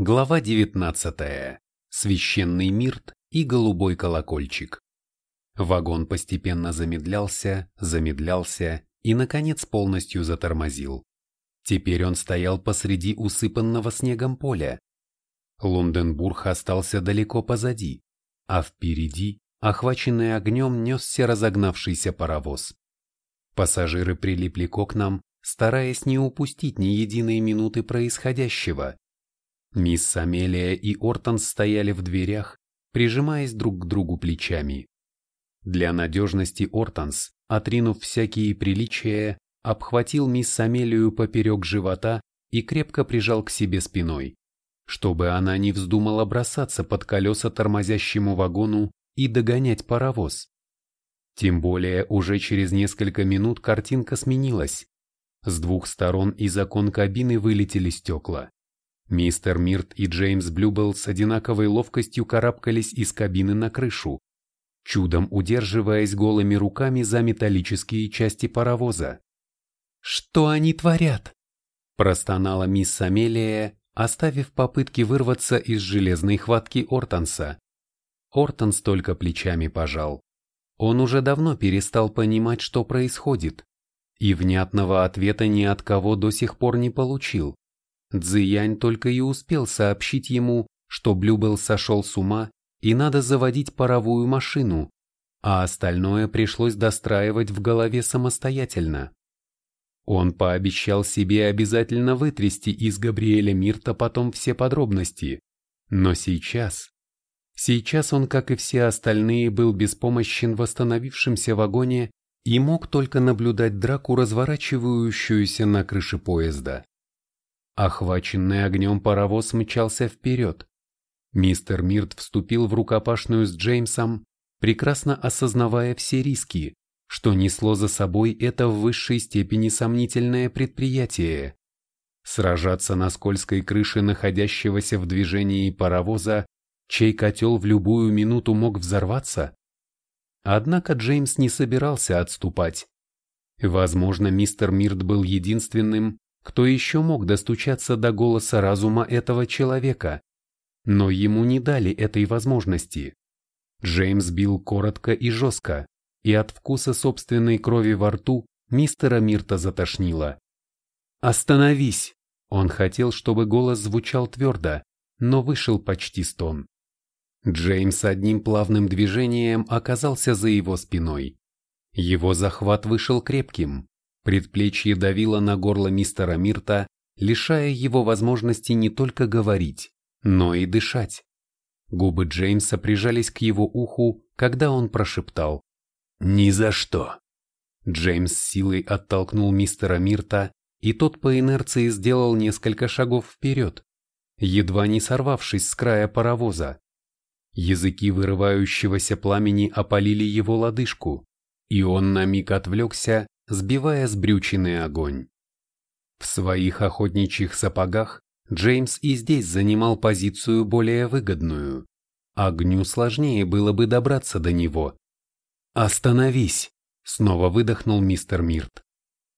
Глава 19. Священный мирт и голубой колокольчик. Вагон постепенно замедлялся, замедлялся и, наконец, полностью затормозил. Теперь он стоял посреди усыпанного снегом поля. Лунденбург остался далеко позади, а впереди, охваченный огнем, несся разогнавшийся паровоз. Пассажиры прилипли к окнам, стараясь не упустить ни единой минуты происходящего. Мисс Амелия и Ортон стояли в дверях, прижимаясь друг к другу плечами. Для надежности Ортонс, отринув всякие приличия, обхватил мисс Амелию поперек живота и крепко прижал к себе спиной, чтобы она не вздумала бросаться под колеса тормозящему вагону и догонять паровоз. Тем более уже через несколько минут картинка сменилась. С двух сторон из окон кабины вылетели стекла. Мистер Мирт и Джеймс Блюбелл с одинаковой ловкостью карабкались из кабины на крышу, чудом удерживаясь голыми руками за металлические части паровоза. «Что они творят?» – простонала мисс Амелия, оставив попытки вырваться из железной хватки Ортонса. Ортонс только плечами пожал. Он уже давно перестал понимать, что происходит, и внятного ответа ни от кого до сих пор не получил. Цзиянь только и успел сообщить ему, что Блюбел сошел с ума и надо заводить паровую машину, а остальное пришлось достраивать в голове самостоятельно. Он пообещал себе обязательно вытрясти из Габриэля Мирта потом все подробности, но сейчас... Сейчас он, как и все остальные, был беспомощен в восстановившемся вагоне и мог только наблюдать драку, разворачивающуюся на крыше поезда. Охваченный огнем паровоз мчался вперед. Мистер Мирт вступил в рукопашную с Джеймсом, прекрасно осознавая все риски, что несло за собой это в высшей степени сомнительное предприятие. Сражаться на скользкой крыше находящегося в движении паровоза, чей котел в любую минуту мог взорваться? Однако Джеймс не собирался отступать. Возможно, мистер Мирт был единственным, кто еще мог достучаться до голоса разума этого человека. Но ему не дали этой возможности. Джеймс бил коротко и жестко, и от вкуса собственной крови во рту мистера Мирта затошнило. «Остановись!» Он хотел, чтобы голос звучал твердо, но вышел почти стон. Джеймс одним плавным движением оказался за его спиной. Его захват вышел крепким, Предплечье давило на горло мистера Мирта, лишая его возможности не только говорить, но и дышать. Губы Джеймса прижались к его уху, когда он прошептал «Ни за что!». Джеймс силой оттолкнул мистера Мирта, и тот по инерции сделал несколько шагов вперед, едва не сорвавшись с края паровоза. Языки вырывающегося пламени опалили его лодыжку, и он на миг отвлекся, сбивая сбрюченный огонь. В своих охотничьих сапогах Джеймс и здесь занимал позицию более выгодную. Огню сложнее было бы добраться до него. «Остановись!» — снова выдохнул мистер Мирт.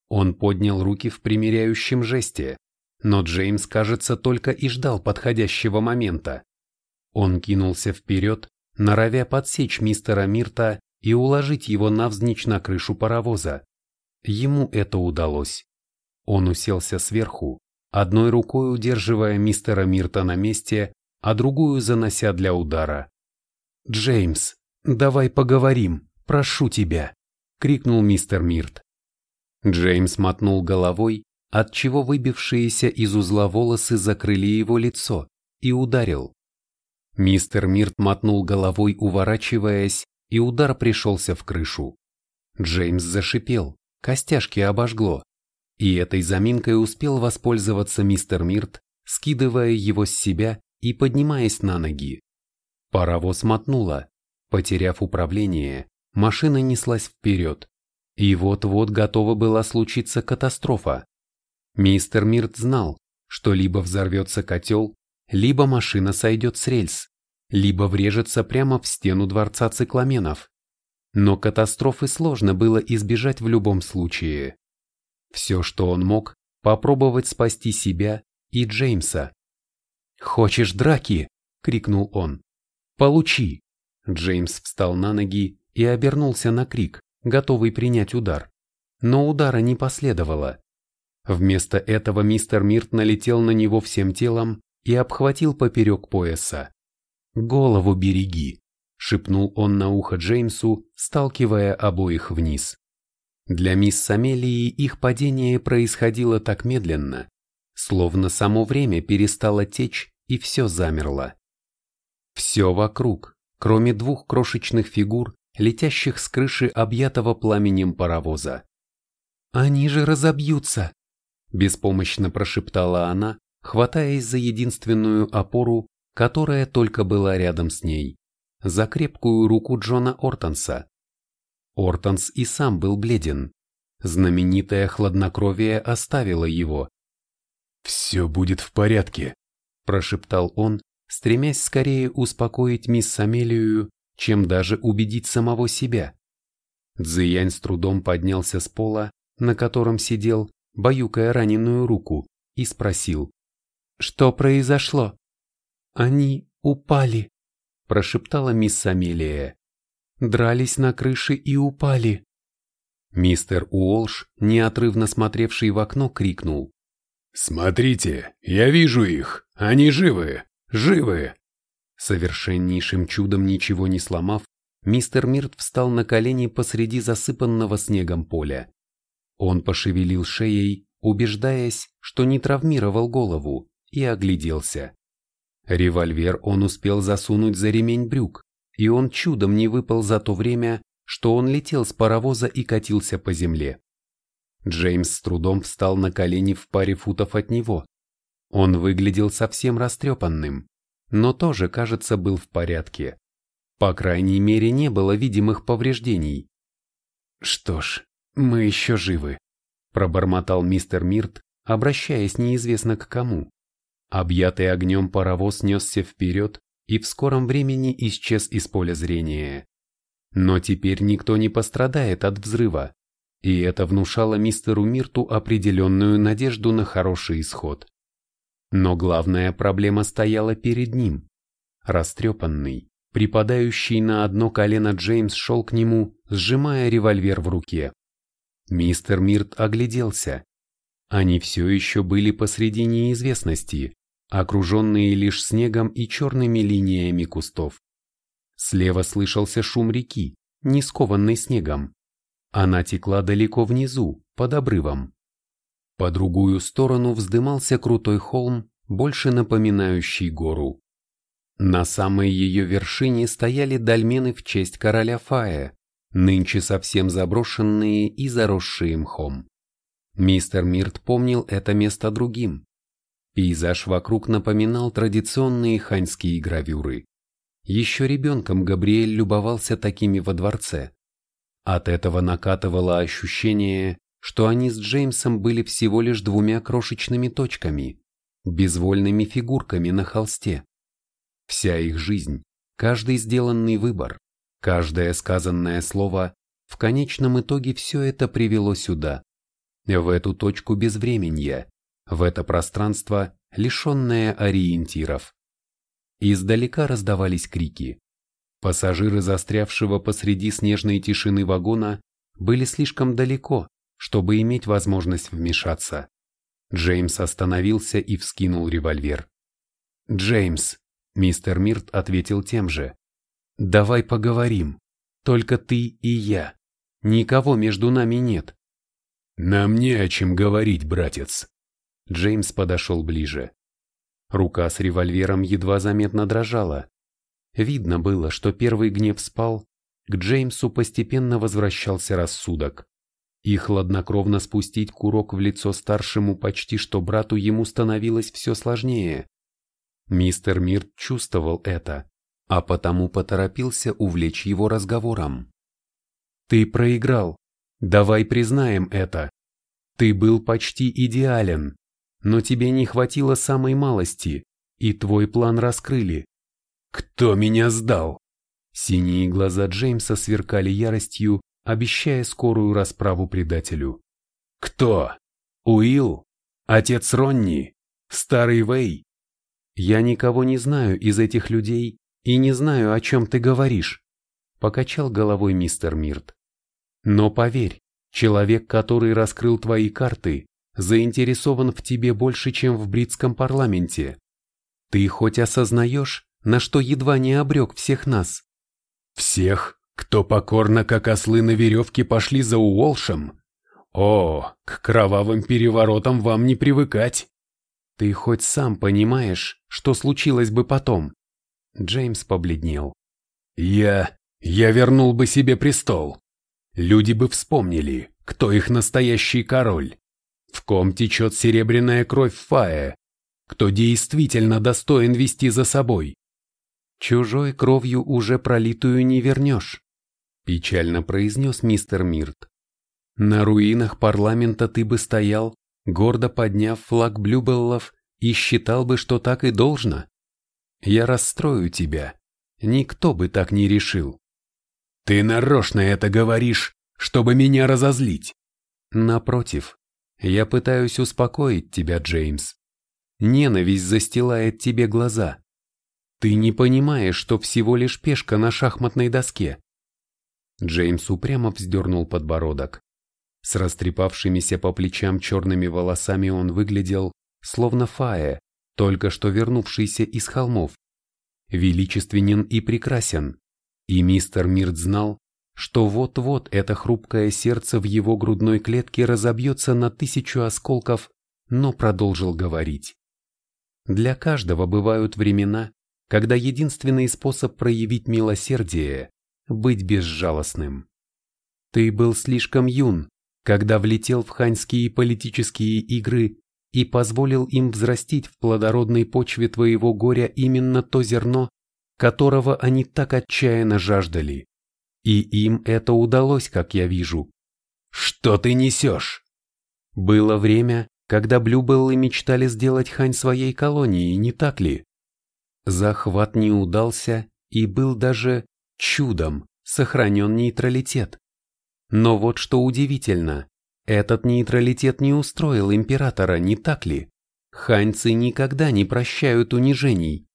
Он поднял руки в примиряющем жесте, но Джеймс, кажется, только и ждал подходящего момента. Он кинулся вперед, норовя подсечь мистера Мирта и уложить его навзничь на крышу паровоза. Ему это удалось. Он уселся сверху, одной рукой удерживая мистера Мирта на месте, а другую занося для удара. «Джеймс, давай поговорим, прошу тебя!» — крикнул мистер Мирт. Джеймс мотнул головой, отчего выбившиеся из узла волосы закрыли его лицо, и ударил. Мистер Мирт мотнул головой, уворачиваясь, и удар пришелся в крышу. Джеймс зашипел, костяшки обожгло, и этой заминкой успел воспользоваться мистер Мирт, скидывая его с себя и поднимаясь на ноги. Паровоз мотнуло. Потеряв управление, машина неслась вперед. И вот-вот готова была случиться катастрофа. Мистер Мирт знал, что либо взорвется котел, либо машина сойдет с рельс, либо врежется прямо в стену дворца цикламенов. Но катастрофы сложно было избежать в любом случае. Все, что он мог, попробовать спасти себя и Джеймса. «Хочешь драки?» — крикнул он. «Получи!» Джеймс встал на ноги и обернулся на крик, готовый принять удар. Но удара не последовало. Вместо этого мистер Мирт налетел на него всем телом и обхватил поперек пояса. «Голову береги!» — шепнул он на ухо Джеймсу, сталкивая обоих вниз. Для мисс Самелии их падение происходило так медленно, словно само время перестало течь и все замерло. Все вокруг, кроме двух крошечных фигур, летящих с крыши объятого пламенем паровоза. «Они же разобьются!» – беспомощно прошептала она, хватаясь за единственную опору, которая только была рядом с ней, за крепкую руку Джона Ортонса. Ортонс и сам был бледен. Знаменитое хладнокровие оставило его. «Все будет в порядке», – прошептал он, стремясь скорее успокоить мисс Амелию, чем даже убедить самого себя. Цзиянь с трудом поднялся с пола, на котором сидел, баюкая раненую руку, и спросил. «Что произошло?» «Они упали», – прошептала мисс Амелия. «Дрались на крыше и упали». Мистер Уолш, неотрывно смотревший в окно, крикнул. «Смотрите, я вижу их! Они живы! Живы!» Совершеннейшим чудом ничего не сломав, мистер Мирт встал на колени посреди засыпанного снегом поля. Он пошевелил шеей, убеждаясь, что не травмировал голову, и огляделся. Револьвер он успел засунуть за ремень брюк, и он чудом не выпал за то время, что он летел с паровоза и катился по земле. Джеймс с трудом встал на колени в паре футов от него. Он выглядел совсем растрепанным, но тоже, кажется, был в порядке. По крайней мере, не было видимых повреждений. Что ж, «Мы еще живы», – пробормотал мистер Мирт, обращаясь неизвестно к кому. Объятый огнем паровоз несся вперед и в скором времени исчез из поля зрения. Но теперь никто не пострадает от взрыва, и это внушало мистеру Мирту определенную надежду на хороший исход. Но главная проблема стояла перед ним. Растрепанный, припадающий на одно колено Джеймс шел к нему, сжимая револьвер в руке. Мистер Мирт огляделся. Они все еще были посреди неизвестности, окруженные лишь снегом и черными линиями кустов. Слева слышался шум реки, не скованный снегом. Она текла далеко внизу, под обрывом. По другую сторону вздымался крутой холм, больше напоминающий гору. На самой ее вершине стояли дольмены в честь короля Фая, нынче совсем заброшенные и заросшие мхом. Мистер Мирт помнил это место другим. Пейзаж вокруг напоминал традиционные ханьские гравюры. Еще ребенком Габриэль любовался такими во дворце. От этого накатывало ощущение, что они с Джеймсом были всего лишь двумя крошечными точками, безвольными фигурками на холсте. Вся их жизнь, каждый сделанный выбор, Каждое сказанное слово, в конечном итоге все это привело сюда, в эту точку безвременья, в это пространство, лишенное ориентиров. Издалека раздавались крики. Пассажиры застрявшего посреди снежной тишины вагона были слишком далеко, чтобы иметь возможность вмешаться. Джеймс остановился и вскинул револьвер. «Джеймс», — мистер Мирт ответил тем же. Давай поговорим. Только ты и я. Никого между нами нет. Нам не о чем говорить, братец. Джеймс подошел ближе. Рука с револьвером едва заметно дрожала. Видно было, что первый гнев спал, к Джеймсу постепенно возвращался рассудок. И хладнокровно спустить курок в лицо старшему почти что брату ему становилось все сложнее. Мистер Мирт чувствовал это а потому поторопился увлечь его разговором. «Ты проиграл. Давай признаем это. Ты был почти идеален, но тебе не хватило самой малости, и твой план раскрыли. Кто меня сдал?» Синие глаза Джеймса сверкали яростью, обещая скорую расправу предателю. «Кто? Уилл? Отец Ронни? Старый Вэй?» Я никого не знаю из этих людей и не знаю, о чем ты говоришь, покачал головой мистер Мирт. Но поверь, человек, который раскрыл твои карты, заинтересован в тебе больше, чем в бритском парламенте. Ты хоть осознаешь, на что едва не обрек всех нас? Всех, кто покорно, как ослы на веревке, пошли за Уолшем? О, к кровавым переворотам вам не привыкать. Ты хоть сам понимаешь, что случилось бы потом? Джеймс побледнел. Я... я вернул бы себе престол. Люди бы вспомнили, кто их настоящий король. В ком течет серебряная кровь Фая, кто действительно достоин вести за собой. Чужой кровью уже пролитую не вернешь, печально произнес мистер Мирт. На руинах парламента ты бы стоял, гордо подняв флаг Блюбеллов, и считал бы, что так и должно. Я расстрою тебя. Никто бы так не решил. Ты нарочно это говоришь, чтобы меня разозлить. Напротив, я пытаюсь успокоить тебя, Джеймс. Ненависть застилает тебе глаза. Ты не понимаешь, что всего лишь пешка на шахматной доске. Джеймс упрямо вздернул подбородок. С растрепавшимися по плечам черными волосами он выглядел, словно Фая, только что вернувшийся из холмов. Величественен и прекрасен. И мистер Мирт знал, что вот-вот это хрупкое сердце в его грудной клетке разобьется на тысячу осколков, но продолжил говорить. Для каждого бывают времена, когда единственный способ проявить милосердие – быть безжалостным. Ты был слишком юн, когда влетел в ханьские политические игры и позволил им взрастить в плодородной почве твоего горя именно то зерно, которого они так отчаянно жаждали. И им это удалось, как я вижу. Что ты несешь? Было время, когда Блюбеллы мечтали сделать Хань своей колонией, не так ли? Захват не удался и был даже чудом сохранен нейтралитет. Но вот что удивительно, этот нейтралитет не устроил императора, не так ли? Ханьцы никогда не прощают унижений,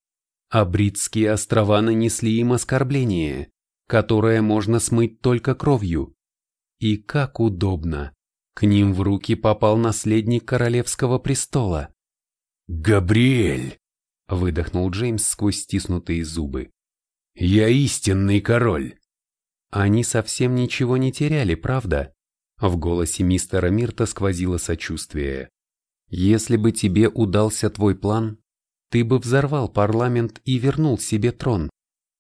а Бритские острова нанесли им оскорбление, которое можно смыть только кровью. И как удобно, к ним в руки попал наследник королевского престола. «Габриэль!» — выдохнул Джеймс сквозь стиснутые зубы. «Я истинный король!» Они совсем ничего не теряли, правда? В голосе мистера Мирта сквозило сочувствие. Если бы тебе удался твой план, ты бы взорвал парламент и вернул себе трон.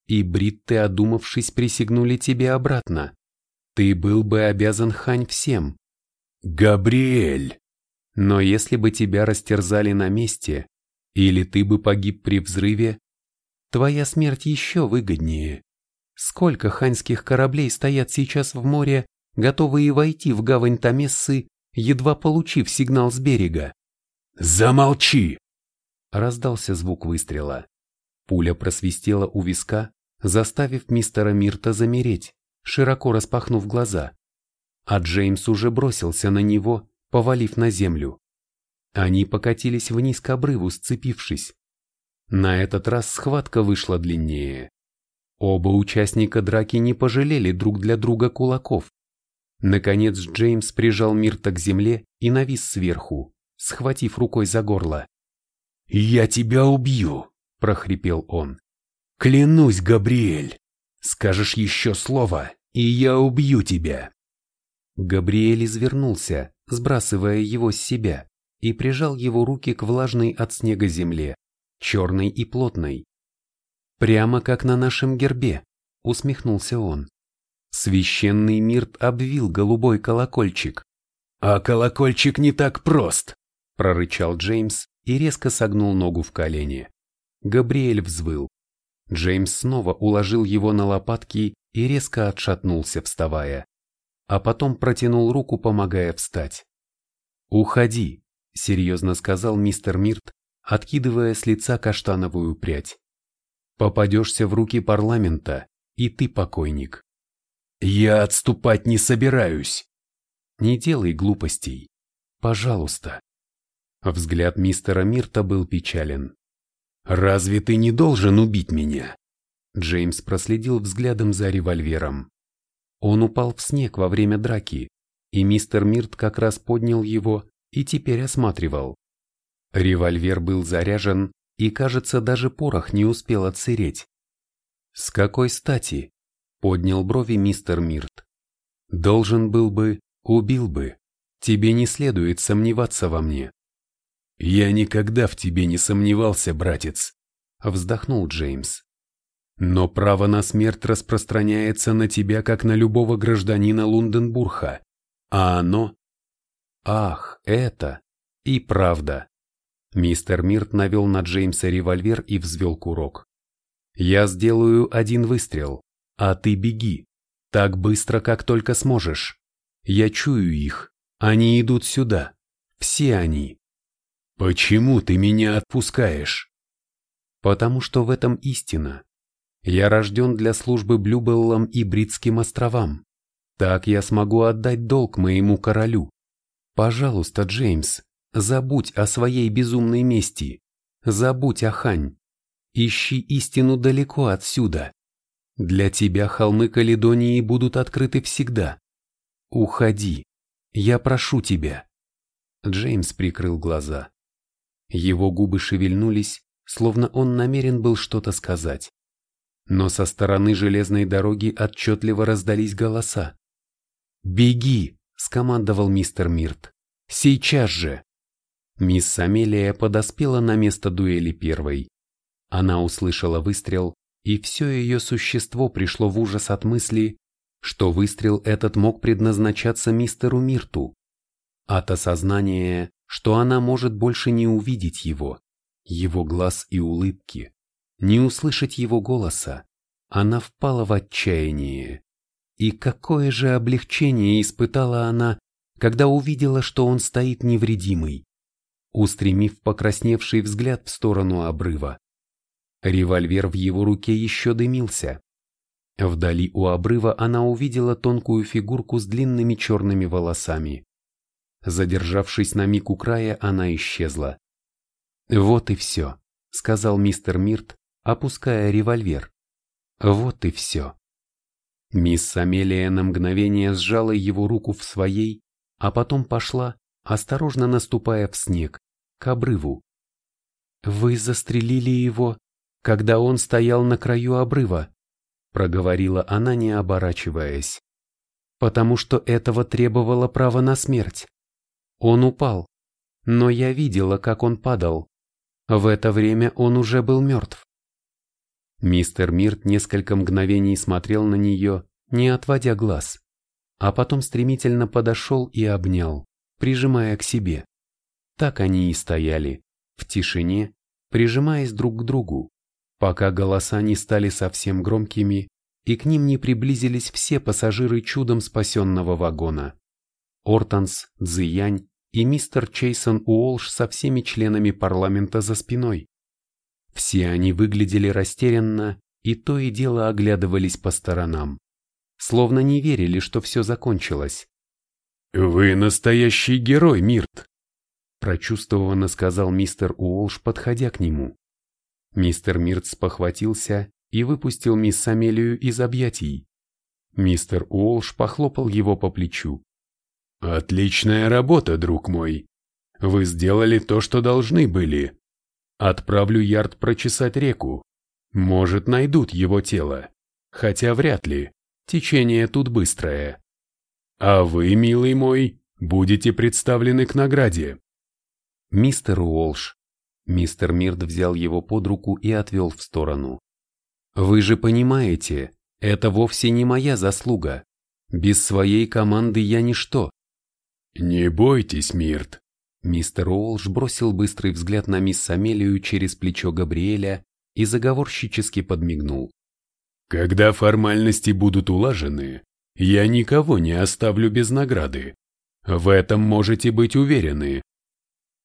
И бритты, одумавшись, присягнули тебе обратно. Ты был бы обязан хань всем. Габриэль! Но если бы тебя растерзали на месте, или ты бы погиб при взрыве, твоя смерть еще выгоднее. Сколько ханьских кораблей стоят сейчас в море, готовые войти в гавань Тамессы, едва получив сигнал с берега? «Замолчи!» Раздался звук выстрела. Пуля просвистела у виска, заставив мистера Мирта замереть, широко распахнув глаза. А Джеймс уже бросился на него, повалив на землю. Они покатились вниз к обрыву, сцепившись. На этот раз схватка вышла длиннее. Оба участника драки не пожалели друг для друга кулаков. Наконец Джеймс прижал Мирта к земле и навис сверху, схватив рукой за горло. «Я тебя убью!» – прохрипел он. «Клянусь, Габриэль! Скажешь еще слово, и я убью тебя!» Габриэль извернулся, сбрасывая его с себя и прижал его руки к влажной от снега земле, черной и плотной. «Прямо как на нашем гербе», — усмехнулся он. Священный мирт обвил голубой колокольчик. «А колокольчик не так прост», — прорычал Джеймс и резко согнул ногу в колени. Габриэль взвыл. Джеймс снова уложил его на лопатки и резко отшатнулся, вставая. А потом протянул руку, помогая встать. «Уходи», серьезно сказал мистер Мирт, откидывая с лица каштановую прядь. Попадешься в руки парламента, и ты покойник. Я отступать не собираюсь. Не делай глупостей. Пожалуйста. Взгляд мистера Мирта был печален. Разве ты не должен убить меня? Джеймс проследил взглядом за револьвером. Он упал в снег во время драки, и мистер Мирт как раз поднял его и теперь осматривал. Револьвер был заряжен, и, кажется, даже порох не успел отсыреть. «С какой стати?» — поднял брови мистер Мирт. «Должен был бы, убил бы. Тебе не следует сомневаться во мне». «Я никогда в тебе не сомневался, братец», — вздохнул Джеймс. «Но право на смерть распространяется на тебя, как на любого гражданина Лунденбурга, а оно...» «Ах, это...» «И правда». Мистер Мирт навел на Джеймса револьвер и взвел курок. «Я сделаю один выстрел, а ты беги, так быстро, как только сможешь. Я чую их, они идут сюда, все они». «Почему ты меня отпускаешь?» «Потому что в этом истина. Я рожден для службы Блюбеллам и Бритским островам. Так я смогу отдать долг моему королю. Пожалуйста, Джеймс, забудь о своей безумной мести. Забудь о Хань. Ищи истину далеко отсюда. Для тебя холмы Каледонии будут открыты всегда. Уходи. Я прошу тебя. Джеймс прикрыл глаза. Его губы шевельнулись, словно он намерен был что-то сказать. Но со стороны железной дороги отчетливо раздались голоса. «Беги!» – скомандовал мистер Мирт. «Сейчас же!» Мисс Амелия подоспела на место дуэли первой. Она услышала выстрел, и все ее существо пришло в ужас от мысли, что выстрел этот мог предназначаться мистеру Мирту. От осознания, что она может больше не увидеть его, его глаз и улыбки, не услышать его голоса, она впала в отчаяние. И какое же облегчение испытала она, когда увидела, что он стоит невредимый, устремив покрасневший взгляд в сторону обрыва. Револьвер в его руке еще дымился. Вдали у обрыва она увидела тонкую фигурку с длинными черными волосами. Задержавшись на миг у края, она исчезла. «Вот и все», — сказал мистер Мирт, опуская револьвер. «Вот и все». Мисс Амелия на мгновение сжала его руку в своей, а потом пошла, осторожно наступая в снег, к обрыву. «Вы застрелили его, когда он стоял на краю обрыва», проговорила она, не оборачиваясь. «Потому что этого требовало право на смерть. Он упал, но я видела, как он падал. В это время он уже был мертв. Мистер Мирт несколько мгновений смотрел на нее, не отводя глаз, а потом стремительно подошел и обнял, прижимая к себе. Так они и стояли, в тишине, прижимаясь друг к другу, пока голоса не стали совсем громкими и к ним не приблизились все пассажиры чудом спасенного вагона. Ортонс, Цзиянь и мистер Чейсон Уолш со всеми членами парламента за спиной. Все они выглядели растерянно и то и дело оглядывались по сторонам, словно не верили, что все закончилось. «Вы настоящий герой, Мирт!» прочувствованно сказал мистер Уолш, подходя к нему. Мистер Мирт спохватился и выпустил мисс Амелию из объятий. Мистер Уолш похлопал его по плечу. «Отличная работа, друг мой! Вы сделали то, что должны были. Отправлю Ярд прочесать реку. Может, найдут его тело. Хотя вряд ли. Течение тут быстрое. А вы, милый мой, будете представлены к награде. Мистер Уолш. Мистер Мирд взял его под руку и отвел в сторону. Вы же понимаете, это вовсе не моя заслуга. Без своей команды я ничто. Не бойтесь, Мирт, Мистер Уолш бросил быстрый взгляд на мисс Амелию через плечо Габриэля и заговорщически подмигнул. «Когда формальности будут улажены, я никого не оставлю без награды. В этом можете быть уверены».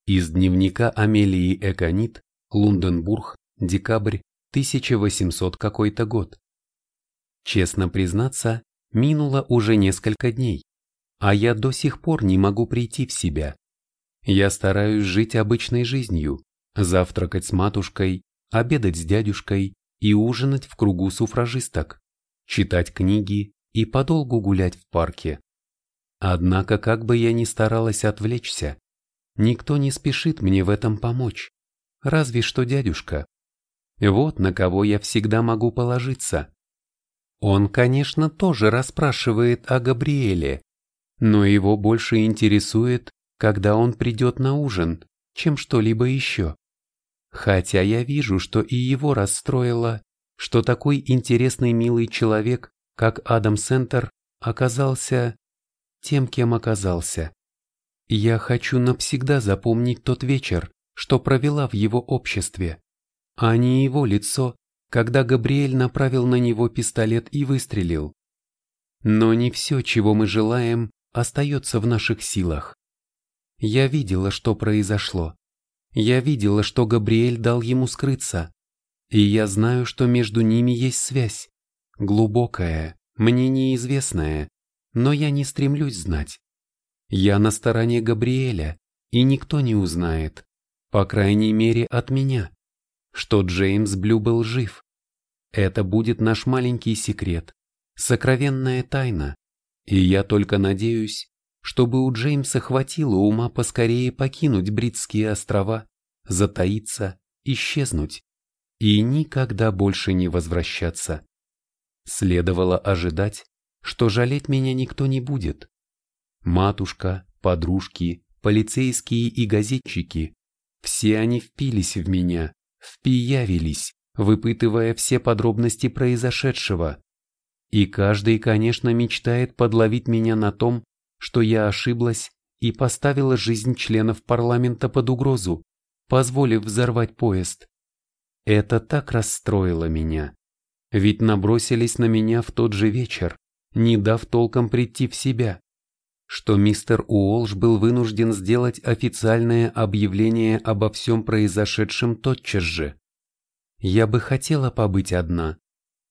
Из дневника Амелии Эконит, Лунденбург, декабрь 1800 какой-то год. Честно признаться, минуло уже несколько дней, а я до сих пор не могу прийти в себя. Я стараюсь жить обычной жизнью, завтракать с матушкой, обедать с дядюшкой и ужинать в кругу суфражисток, читать книги и подолгу гулять в парке. Однако, как бы я ни старалась отвлечься, никто не спешит мне в этом помочь, разве что дядюшка. Вот на кого я всегда могу положиться. Он, конечно, тоже расспрашивает о Габриэле, но его больше интересует, когда он придет на ужин, чем что-либо еще. Хотя я вижу, что и его расстроило, что такой интересный милый человек, как Адам Сентер, оказался тем, кем оказался. Я хочу навсегда запомнить тот вечер, что провела в его обществе, а не его лицо, когда Габриэль направил на него пистолет и выстрелил. Но не все, чего мы желаем, остается в наших силах. Я видела, что произошло. Я видела, что Габриэль дал ему скрыться. И я знаю, что между ними есть связь. Глубокая, мне неизвестная, но я не стремлюсь знать. Я на стороне Габриэля, и никто не узнает, по крайней мере от меня, что Джеймс Блю был жив. Это будет наш маленький секрет, сокровенная тайна, и я только надеюсь, чтобы у Джеймса хватило ума поскорее покинуть Бритские острова, затаиться, исчезнуть и никогда больше не возвращаться. Следовало ожидать, что жалеть меня никто не будет. Матушка, подружки, полицейские и газетчики – все они впились в меня, впиявились, выпытывая все подробности произошедшего. И каждый, конечно, мечтает подловить меня на том, что я ошиблась и поставила жизнь членов парламента под угрозу, позволив взорвать поезд. Это так расстроило меня. Ведь набросились на меня в тот же вечер, не дав толком прийти в себя, что мистер Уолш был вынужден сделать официальное объявление обо всем произошедшем тотчас же. Я бы хотела побыть одна.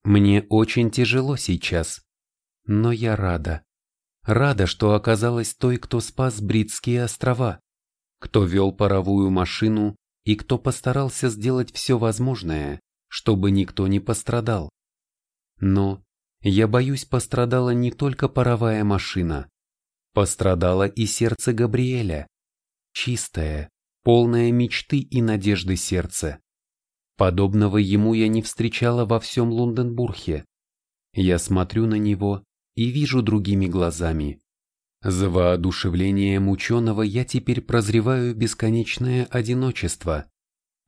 Мне очень тяжело сейчас. Но я рада. Рада, что оказалась той, кто спас Бритские острова, кто вел паровую машину и кто постарался сделать все возможное, чтобы никто не пострадал. Но я боюсь, пострадала не только паровая машина. Пострадало и сердце Габриэля. Чистое, полное мечты и надежды сердце. Подобного ему я не встречала во всем Лунденбурге. Я смотрю на него и вижу другими глазами. За воодушевлением ученого я теперь прозреваю бесконечное одиночество,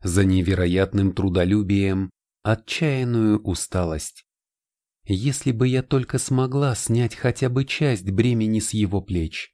за невероятным трудолюбием отчаянную усталость. Если бы я только смогла снять хотя бы часть бремени с его плеч.